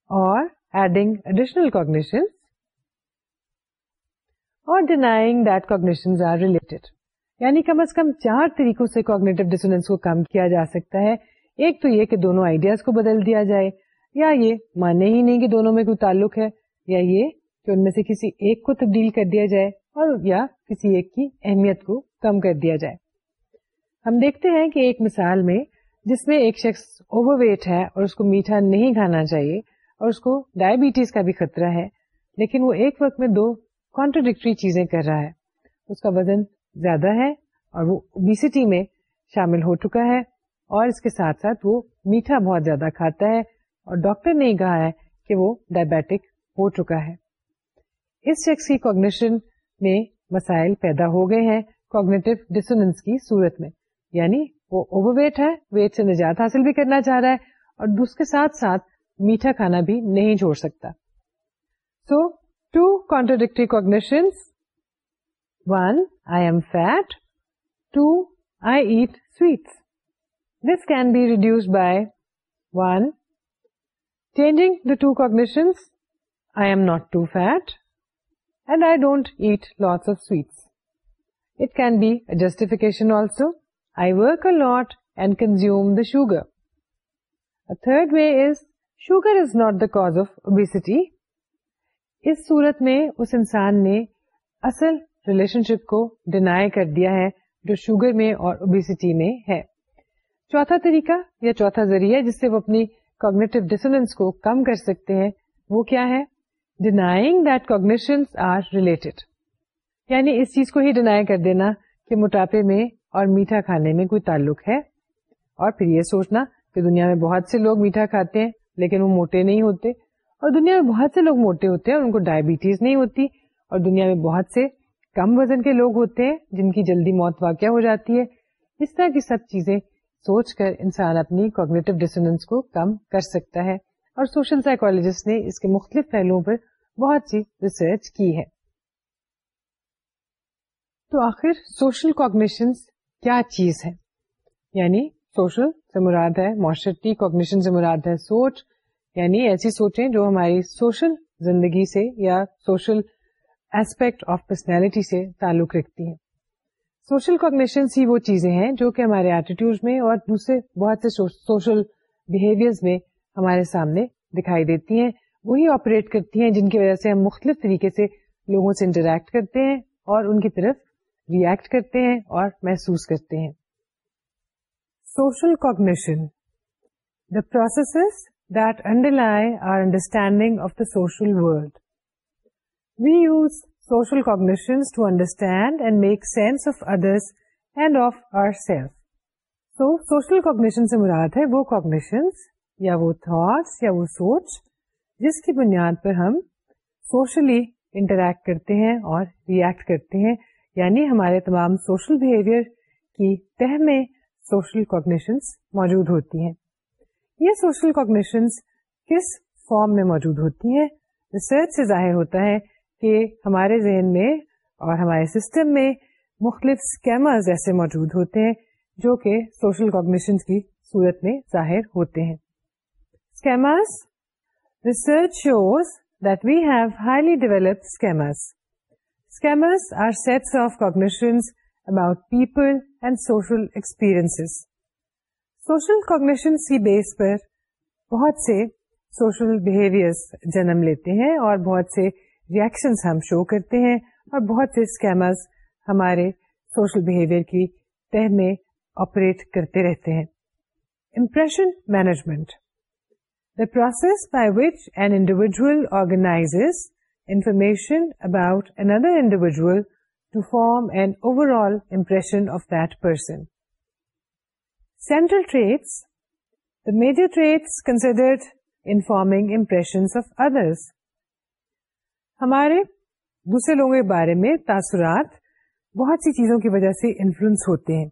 or adding additional cognitions or denying that cognitions are related. یعنی کم از کم چار طریقوں سے cognitive ڈسنس کو کم کیا جا سکتا ہے ایک تو یہ کہ دونوں آئیڈیاز کو بدل دیا جائے یا یہ ماننے ہی نہیں کہ دونوں میں کوئی تعلق ہے یا یہ کہ ان میں سے کسی ایک کو تبدیل کر دیا جائے اور یا کسی ایک کی اہمیت کو کم کر دیا جائے ہم دیکھتے ہیں کہ ایک مثال میں جس میں ایک شخص اوور ویٹ ہے اور اس اس کو کو میٹھا نہیں کھانا چاہیے اور ڈائبٹیز کا بھی خطرہ ہے لیکن وہ ایک وقت میں دو کانٹروڈکٹری چیزیں کر رہا ہے اس کا وزن زیادہ ہے اور وہ اوبیسٹی میں شامل ہو چکا ہے اور اس کے ساتھ ساتھ وہ میٹھا بہت زیادہ کھاتا ہے اور ڈاکٹر نے کہا ہے کہ وہ ڈائبیٹک ہو چکا ہے اس شخص کی کوگنیشن میں مسائل پیدا ہو گئے ہیں کوگنیٹو ڈس کی صورت میں یعنی وہ اوور ویٹ ہے ویٹ سے نجات حاصل بھی کرنا چاہ رہا ہے اور اس کے ساتھ ساتھ میٹھا کھانا بھی نہیں چھوڑ سکتا so two contradictory cognition one I'm fat two I ate sweets this can be reduce by one changing the two cognitions I'm not too fat and I don't eat lots of sweets. It can be a justification also. I work a lot and consume the sugar. A third way is sugar is not the cause of obesity. اس صورت میں اس انسان نے اصل relation شپ کو deny کر دیا ہے جو شوگر میں اور اوبیسٹی میں ہے چوتھا طریقہ یا چوتھا ذریعہ جس سے وہ اپنی کوگنیٹو ڈسٹنس کو کم کر سکتے ہیں وہ کیا ہے یعنی اس چیز کو ہی ڈینائی کر دینا کہ موٹاپے میں اور میٹھا کھانے میں کوئی تعلق ہے اور پھر یہ سوچنا کہ دنیا میں بہت سے لوگ میٹھا کھاتے ہیں لیکن وہ موٹے نہیں ہوتے اور دنیا میں بہت سے لوگ موٹے ہوتے ہیں اور ان کو ڈائبٹیز نہیں ہوتی اور دنیا میں بہت سے کم وزن کے لوگ ہوتے ہیں جن کی جلدی موت واقع ہو جاتی ہے اس طرح کی سب چیزیں سوچ کر انسان اپنی کوگنیٹو ڈسٹنس کو کم کر سکتا ہے اور سوشل سائیکولوجسٹ نے اس کے مختلف پہلوؤں پر بہت سی ریسرچ کی ہے تو آخر سوشل کوگنیشن کیا چیز ہے یعنی سوشل سے سے مراد مراد ہے ہے معاشرتی کوگنیشن سوچ یعنی ایسی سوچیں جو ہماری سوشل زندگی سے یا سوشل ایسپیکٹ آف پرسنالٹی سے تعلق رکھتی ہیں سوشل کوگنیشن ہی وہ چیزیں ہیں جو کہ ہمارے ایٹیٹیوڈ میں اور دوسرے بہت سے سوشل بہیویئر میں ہمارے سامنے دکھائی دیتی ہیں وہی آپریٹ کرتی ہیں جن کی وجہ سے ہم مختلف طریقے سے لوگوں سے انٹریکٹ کرتے ہیں اور ان کی طرف ریئیکٹ کرتے ہیں اور محسوس کرتے ہیں social cognition the that underlie our understanding of the social world we use social to understand and make sense of others and of our self so social cognition سے مراد ہے وہ کوگنیشن یا وہ تھاٹس یا وہ سوچ جس کی بنیاد پر ہم سوشلی انٹریکٹ کرتے ہیں اور ریئیکٹ کرتے ہیں یعنی ہمارے تمام سوشل بہیویئر کی تہ میں سوشل کوگنیشنس موجود ہوتی ہیں یہ سوشل کوگنیشنس کس فارم میں موجود ہوتی ہیں ریسرچ سے ظاہر ہوتا ہے کہ ہمارے ذہن میں اور ہمارے سسٹم میں مختلف اسکیمرز ایسے موجود ہوتے ہیں جو کہ سوشل کوگنیشنس کی صورت میں ظاہر ہوتے ہیں schemas research shows that we have highly developed schemas cognitions about people and social experiences. Social cognition کی بیس پر بہت سے سوشل behaviors جنم لیتے ہیں اور بہت سے reactions ہم شو کرتے ہیں اور بہت سے schemas ہمارے سوشل بہیویئر کی تہ میں آپریٹ کرتے رہتے ہیں impression management process by which which individual individual information about an other individual to form an overall impression of person. Central traits, the major traits considered in farming impressions of others ہمارے دوسرے لوگوں کے بارے میں تاثرات بہت سی چیزوں کی وجہ سے انفلوئنس ہوتے ہیں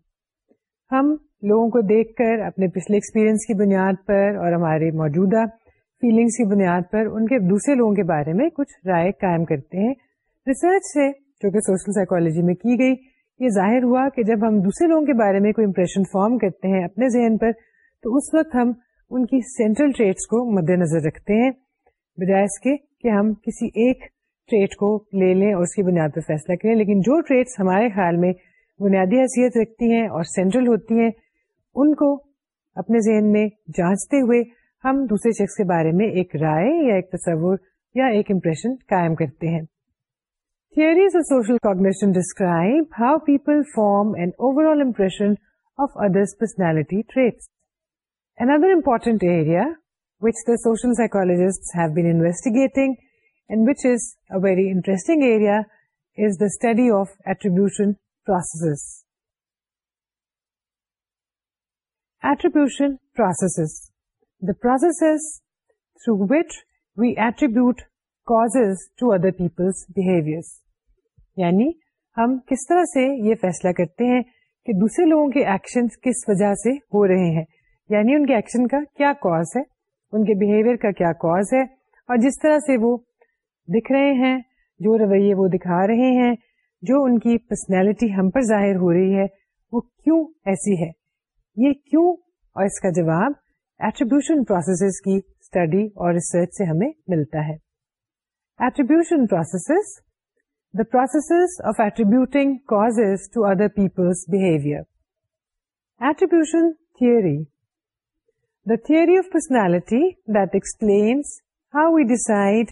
ہم لوگوں کو دیکھ کر اپنے پچھلے ایکسپیرئنس کی بنیاد پر اور ہمارے موجودہ فیلنگس کی بنیاد پر ان کے دوسرے لوگوں کے بارے میں کچھ رائے قائم کرتے ہیں ریسرچ سے جو کہ سوشل سائیکولوجی میں کی گئی یہ ظاہر ہوا کہ جب ہم دوسرے لوگوں کے بارے میں کوئی امپریشن فارم کرتے ہیں اپنے ذہن پر تو اس وقت ہم ان کی سینٹرل ٹریٹس کو مد نظر رکھتے ہیں بجائے اس کے کہ ہم کسی ایک ٹریٹ کو لے لیں اور اس کی بنیاد پر فیصلہ کریں لیکن جو ٹریٹس ہمارے خیال میں بنیادی حیثیت رکھتی ہیں اور سینٹرل ہوتی ہیں ان کو اپنے ذہن میں جانچتے ہوئے ہم دوسرے شخص کے بارے میں ایک رائے یا ایک تصور یا ایک امپریشن قائم کرتے ہیں theories of social cognition describe how people form and overall impression of others personality traits another important area which the social psychologist have been investigating and which is a very interesting area is the study of attribution processes attribution processes. The processes through which we attribute cause to other people's behaviors. یعنی ہم کس طرح سے یہ فیصلہ کرتے ہیں کہ دوسرے لوگوں کے ایکشن کس وجہ سے ہو رہے ہیں یعنی ان کے ایکشن کا کیا کاز ہے ان کے بہیویئر کا کیا کاز ہے اور جس طرح سے وہ دکھ رہے ہیں جو رویے وہ دکھا رہے ہیں جو ان کی پرسنالٹی ہم پر ظاہر ہو رہی ہے وہ کیوں ایسی ہے یہ کیوں اور اس کا جواب ایٹریبیوشن پروسیس کی اسٹڈی اور ریسرچ سے ہمیں ملتا ہے attribution processes the process of attributing cause to other people's behaviour attribution theory the theory of personality that explains how we decide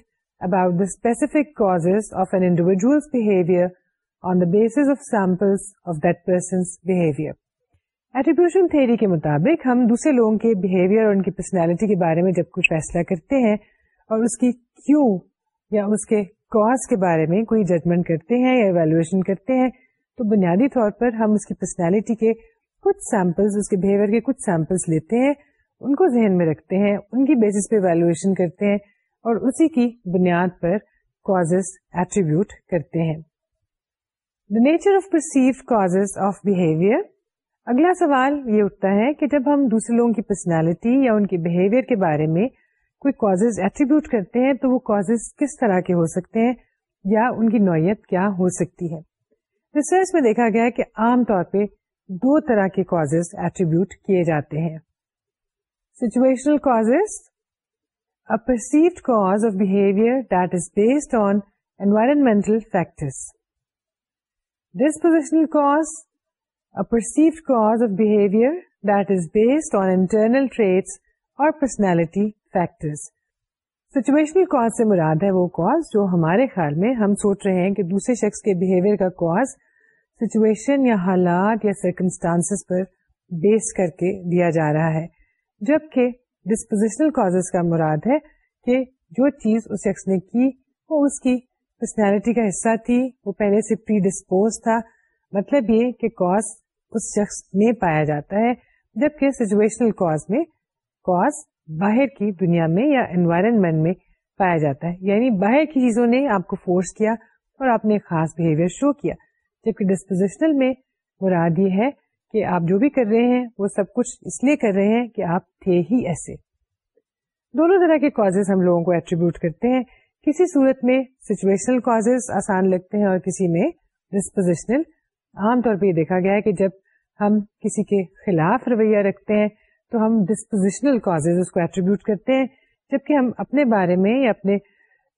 about the specific cause of an individual behaviour on the basis of samples of that person's behaviour attribution theory کے مطابق ہم دوسرے لوگوں کے behaviour اور ان کی personality کے بارے میں جب کچھ فیصلہ کرتے ہیں اور اس کی کیوں یا اس کے کاز کے بارے میں کوئی ججمنٹ کرتے ہیں یا ایویلویشن کرتے ہیں تو بنیادی طور پر ہم اس کی پرسنالٹی کے کچھ سیمپلس کے بہیویئر کے کچھ سیمپلس لیتے ہیں ان کو ذہن میں رکھتے ہیں ان کی بیسس پہ ایویلویشن کرتے ہیں اور اسی کی بنیاد پر کاز ایٹریبیوٹ کرتے ہیں the nature of perceive cause of behaviour اگلا سوال یہ اٹھتا ہے کہ جب ہم دوسرے لوگوں کی پرسنالٹی یا ان کے بہیویئر کے بارے میں کوئی کاز ایٹریبیوٹ کرتے ہیں تو وہ کاز کس طرح کے ہو سکتے ہیں یا ان کی نوعیت کیا ہو سکتی ہے ریسرچ میں دیکھا گیا کہ عام طور پہ دو طرح کے کازز ایٹریبیوٹ کیے جاتے ہیں situational perceived cause of behaviour that is based on environmental factors dispositional cause traits cause of behaviour اور پرسنالٹی سے مراد ہے وہ کاز جو ہمارے خیال میں ہم سوچ رہے ہیں کہ دوسرے شخص کے بہیویئر کا کاز سچویشن یا حالات یا سرکمسٹانس پر بیس کر کے دیا جا رہا ہے جبکہ ڈسپوزیشنل کاز کا مراد ہے کہ جو چیز اس شخص نے کی وہ اس کی پرسنالٹی کا حصہ تھی وہ پہلے سے پری ڈسپوز تھا مطلب یہ کہ کاز اس شخص میں پایا جاتا ہے جبکہ سچویشنل کاز میں کاز باہر کی دنیا میں یا انوائرمنٹ میں پایا جاتا ہے یعنی باہر کی چیزوں نے آپ کو فورس کیا اور آپ نے خاص بہیویئر شو کیا جبکہ ڈسپوزیشنل میں مراد یہ ہے کہ آپ جو بھی کر رہے ہیں وہ سب کچھ اس لیے کر رہے ہیں کہ آپ تھے ہی ایسے دونوں طرح کے کازز ہم لوگوں کو ایٹریبیوٹ کرتے ہیں کسی صورت میں سچویشنل کازز آسان لگتے ہیں اور کسی میں ڈسپوزیشنل عام طور پہ یہ دیکھا گیا ہے کہ جب ہم کسی کے خلاف رویہ رکھتے ہیں تو ہم ڈسپوزیشنل کاز اس کو ایٹریبیوٹ کرتے ہیں جبکہ ہم اپنے بارے میں یا اپنے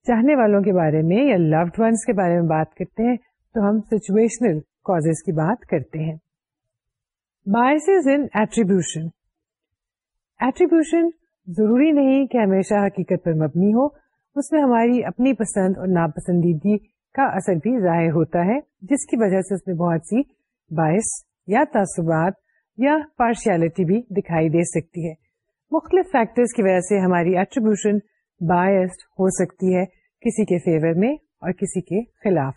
چاہنے والوں کے بارے میں یا لوڈ ونس کے بارے میں بات کرتے ہیں تو ہم سچویشنل کاز کی بات کرتے ہیں بائسز ان ایٹریبیوشن ایٹریبیوشن ضروری نہیں کہ ہمیشہ حقیقت پر مبنی ہو اس میں ہماری اپنی پسند اور ناپسندیدگی کا اثر بھی ظاہر ہوتا ہے جس کی وجہ سے اس میں بہت سی باعث یا تعصبات یا پارشیلٹی بھی دکھائی دے سکتی ہے مختلف فیکٹرز کی وجہ سے ہماری ایٹریبیوشن باسڈ ہو سکتی ہے کسی کے فیور میں اور کسی کے خلاف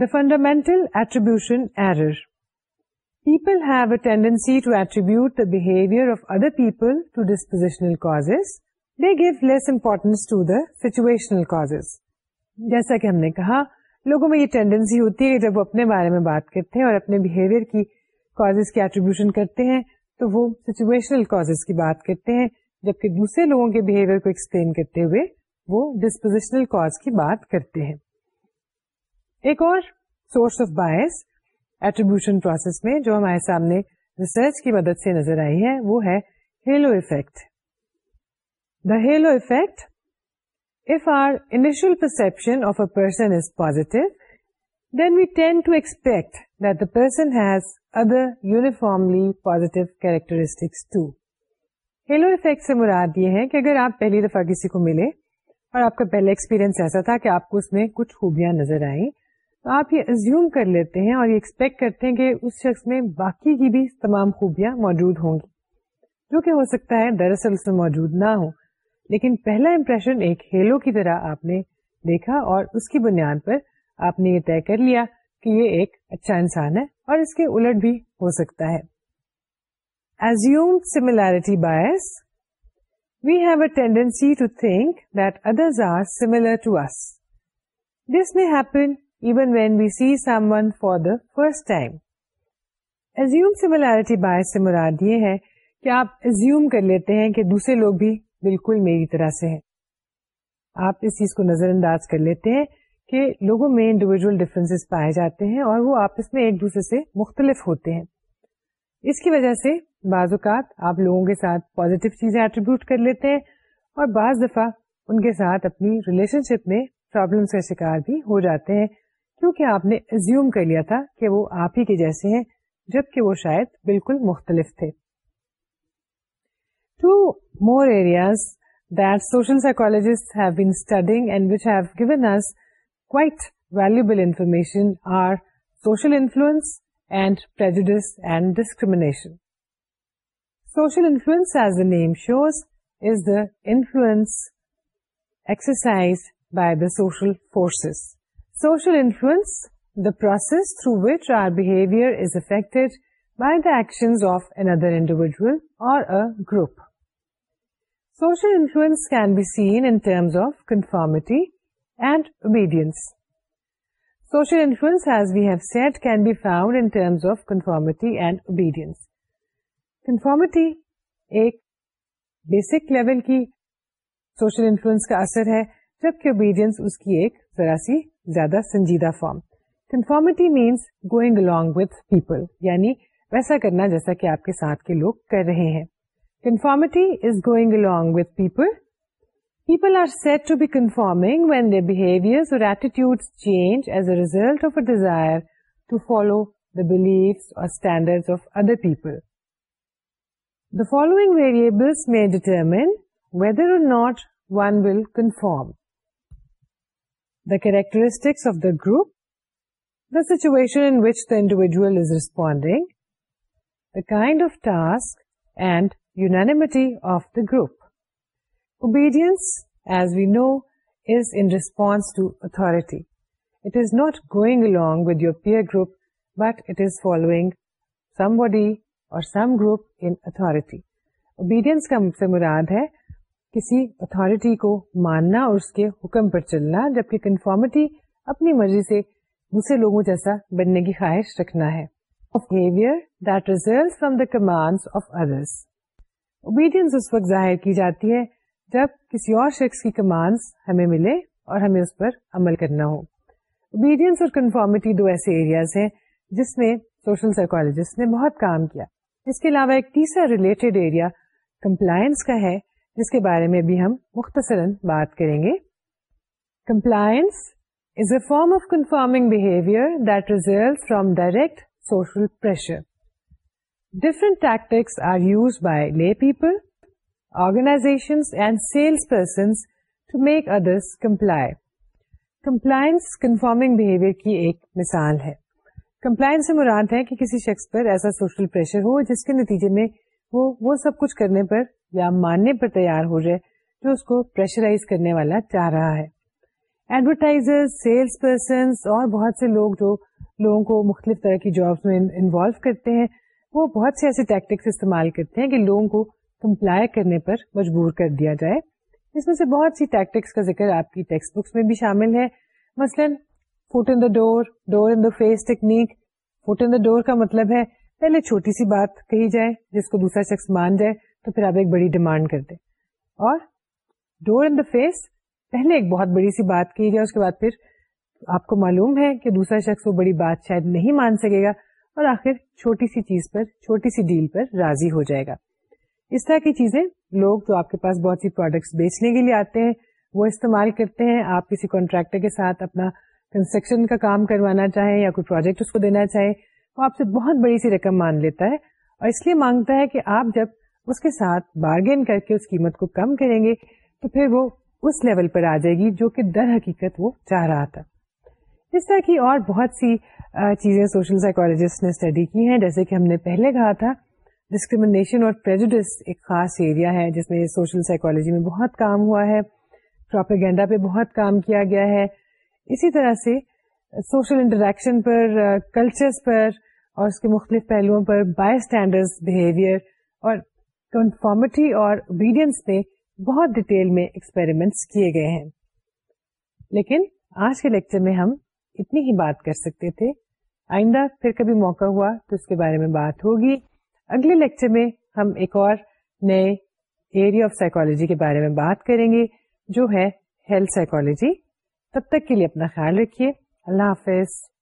the fundamental attribution error people have a tendency to attribute the behaviour of other people to dispositional causes they give less importance to the situational causes جیسا کہ ہم نے کہا لوگوں میں یہ ٹینڈنسی ہوتی ہے کہ جب وہ اپنے بارے میں بات کرتے ہیں اور اپنے بہیویئر کی کاز کی ایٹریبیوشن کرتے ہیں تو وہ سچویشنل کاز کی بات کرتے ہیں جبکہ دوسرے لوگوں کے بہیویئر کو ایکسپلین کرتے ہوئے وہ ڈسپوزیشنل کاز کی بات کرتے ہیں ایک اور source of bias attribution process میں جو ہمارے سامنے ریسرچ کی مدد سے نظر آئی ہے وہ ہے halo effect the halo effect if our initial perception of a person is positive, then we tend to expect that the person has other uniformly positive characteristics too. Halo effect سے مراد یہ ہے کہ اگر آپ پہلی دفعہ کسی کو ملے اور آپ کا پہلا ایکسپیرئنس ایسا تھا کہ آپ کو اس میں کچھ خوبیاں نظر آئیں تو آپ یہ ازیوم کر لیتے ہیں اور یہ ایکسپیکٹ کرتے ہیں کہ اس شخص میں باقی کی بھی تمام خوبیاں موجود ہوں گی جو کہ ہو سکتا ہے دراصل اس میں موجود نہ ہوں لیکن پہلا امپریشن ایک ہیلو کی طرح آپ نے دیکھا اور اس کی بنیاد پر آپ نے یہ طے کر لیا کہ یہ ایک اچھا انسان ہے اور اس کے الٹ بھی ہو سکتا ہے assumed similarity bias we have a tendency to think that others are similar to us this may happen even when we see someone for the first time assumed similarity bias سے مراد یہ ہے کہ آپ ایزیوم کر لیتے ہیں کہ دوسرے لوگ بھی بالکل میری طرح سے ہے آپ اس چیز کو نظر انداز کر لیتے ہیں کہ لوگوں میں انڈیویجل ڈفرینس پائے جاتے ہیں اور وہ آپس میں ایک دوسرے سے مختلف ہوتے ہیں اس کی وجہ سے بعض اوقات آپ لوگوں کے ساتھ پوزیٹیو چیزیں ایٹریبیوٹ کر لیتے ہیں اور بعض دفعہ ان کے ساتھ اپنی ریلیشن شپ میں پرابلم کا شکار بھی ہو جاتے ہیں کیونکہ آپ نے ایزیوم کر لیا تھا کہ وہ آپ ہی کے جیسے ہیں جبکہ وہ شاید بالکل مختلف تھے Two more areas that social psychologists have been studying and which have given us quite valuable information are social influence and prejudice and discrimination. Social influence, as the name shows, is the influence exercised by the social forces. Social influence, the process through which our behavior is affected by the actions of another individual or a group. Social influence کی social influence کا اثر ہے جبکہ obedience اس کی ایک ذرا سی زیادہ سنجیدہ form conformity means going along with people یعنی ویسا کرنا جیسا کہ آپ کے ساتھ کے لوگ کر رہے ہیں Conformity is going along with people. People are said to be conforming when their behaviors or attitudes change as a result of a desire to follow the beliefs or standards of other people. The following variables may determine whether or not one will conform: the characteristics of the group, the situation in which the individual is responding, the kind of task, and unanimity of the group obedience we know is in response authority اور مراد ہے کسی authority کو ماننا اور اس کے حکم پر چلنا جبکہ کنفارمیٹی اپنی مرضی سے دوسرے لوگوں جیسا بننے کی خواہش رکھنا ہے کمانڈ آف ادرس اوبیڈینس اس وقت ظاہر کی جاتی ہے جب کسی اور شخص کی کمانڈس ہمیں ملے اور ہمیں اس پر عمل کرنا ہو اوبیڈینس اور کنفارمیٹی دو ایسے ایریاز ہیں جس میں سوشل سائیکولوجسٹ نے بہت کام کیا اس کے علاوہ ایک تیسرا ریلیٹڈ ایریا کمپلائنس کا ہے جس کے بارے میں بھی ہم مختصراً بات کریں گے compliance is a form of conforming behaviour that result from direct social pressure different tactics are use by lay people Compliance compliance conforming کی ایک مثال ہے کمپلائنس سے مراد ہے کہ کسی شخص پر ایسا سوشل پریشر ہو جس کے نتیجے میں وہ سب کچھ کرنے پر یا ماننے پر تیار ہو جائے جو اس کو پریشرائز کرنے والا چاہ رہا ہے ایڈورٹائزر سیلس پرسنس اور بہت سے لوگ جو لوگوں کو مختلف طرح کی جابس میں انوالو کرتے ہیں وہ بہت سے ایسے ٹیکٹکس استعمال کرتے ہیں کہ لوگوں کو کمپلائی کرنے پر مجبور کر دیا جائے اس میں سے بہت سی ٹیکٹکس کا ذکر آپ کی ٹیکسٹ بکس میں بھی شامل ہے مثلاً foot in the door door in the face technique foot in the door کا مطلب ہے پہلے چھوٹی سی بات کہی جائے جس کو دوسرا شخص مان جائے تو پھر آپ ایک بڑی ڈیمانڈ کر دیں اور ڈور ان دا فیس پہلے ایک بہت بڑی سی بات کہی جائے اس کے بعد پھر آپ کو معلوم ہے کہ دوسرا شخص وہ بڑی بات شاید نہیں مان سکے گا اور آخر چھوٹی سی چیز پر چھوٹی سی ڈیل پر راضی ہو جائے گا اس طرح کی چیزیں لوگ جو آپ کے پاس بہت سی پروڈکٹس بیچنے کے لیے آتے ہیں وہ استعمال کرتے ہیں آپ کسی کانٹریکٹر کے ساتھ اپنا کنسٹرکشن کا کام کروانا چاہیں یا کوئی پروجیکٹ اس کو دینا چاہیں وہ آپ سے بہت بڑی سی رقم مان لیتا ہے اور اس لیے مانگتا ہے کہ آپ جب اس کے ساتھ بارگین کر کے اس قیمت کو کم کریں گے تو پھر وہ اس لیول پر آ جائے گی جو کہ در حقیقت وہ چاہ رہا تھا اس طرح کی اور بہت سی چیزیں سوشل سائیکولوجسٹ نے اسٹڈی کی ہیں جیسے کہ ہم نے پہلے کہا تھا ڈسکریمنیشن اور پریجوڈس ایک خاص ایریا ہے جس میں سوشل سائیکولوجی میں بہت کام ہوا ہے پراپرگینڈا پہ بہت کام کیا گیا ہے اسی طرح سے سوشل انٹریکشن پر کلچرس پر اور اس کے مختلف پہلوؤں پر بائی اسٹینڈرز بہیویئر اور کنفارمٹی اور اوبیڈینس میں بہت ڈیٹیل میں ایکسپیریمنٹس کیے گئے ہیں لیکن آج کے لیکچر میں ہم اتنی ہی بات کر سکتے تھے آئندہ پھر کبھی موقع ہوا تو اس کے بارے میں بات ہوگی اگلے لیکچر میں ہم ایک اور نئے ایریا آف سائیکولوجی کے بارے میں بات کریں گے جو ہے ہیلتھ سائیکولوجی تب تک کے لیے اپنا خیال رکھیے اللہ حافظ